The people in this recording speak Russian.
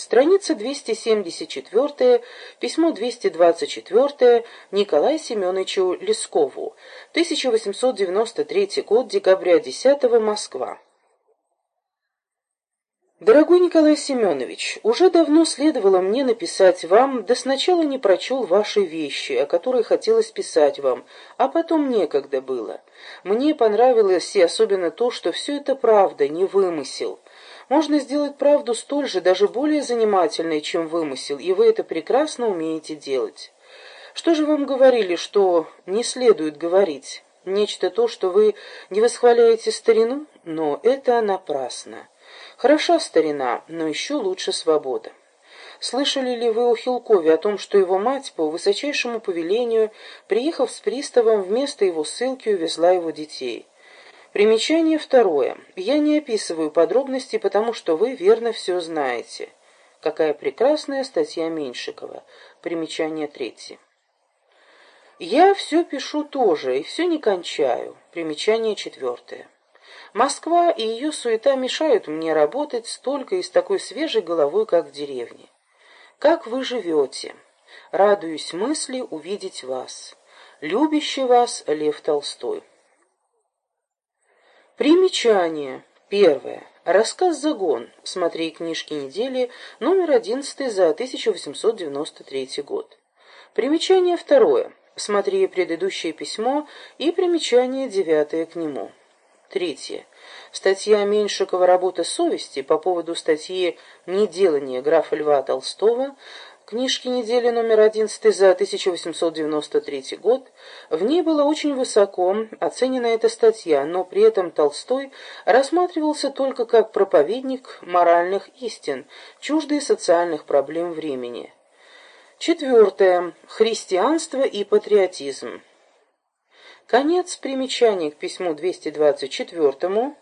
Страница 274, письмо 224 Николаю Семеновичу Лескову, 1893 год, декабря 10 Москва. Дорогой Николай Семенович, уже давно следовало мне написать вам, да сначала не прочел ваши вещи, о которых хотелось писать вам, а потом некогда было. Мне понравилось и особенно то, что все это правда, не вымысел. Можно сделать правду столь же, даже более занимательной, чем вымысел, и вы это прекрасно умеете делать. Что же вам говорили, что не следует говорить? Нечто то, что вы не восхваляете старину? Но это напрасно. Хороша старина, но еще лучше свобода. Слышали ли вы о Хилкове о том, что его мать по высочайшему повелению, приехав с приставом, вместо его ссылки увезла его детей? Примечание второе. Я не описываю подробности, потому что вы верно все знаете. Какая прекрасная статья Меньшикова. Примечание третье. Я все пишу тоже и все не кончаю. Примечание четвертое. Москва и ее суета мешают мне работать столько и с такой свежей головой, как в деревне. Как вы живете? Радуюсь мысли увидеть вас. Любящий вас Лев Толстой. Примечание. Первое. Рассказ «Загон». Смотри книжки недели, номер 11 за 1893 год. Примечание второе. Смотри предыдущее письмо и примечание девятое к нему. Третье. Статья Меньшикова «Работа совести» по поводу статьи «Неделание графа Льва Толстого» книжки недели номер 11 за 1893 год, в ней была очень высоко оценена эта статья, но при этом Толстой рассматривался только как проповедник моральных истин, чуждый социальных проблем времени. Четвертое. Христианство и патриотизм. Конец примечаний к письму 224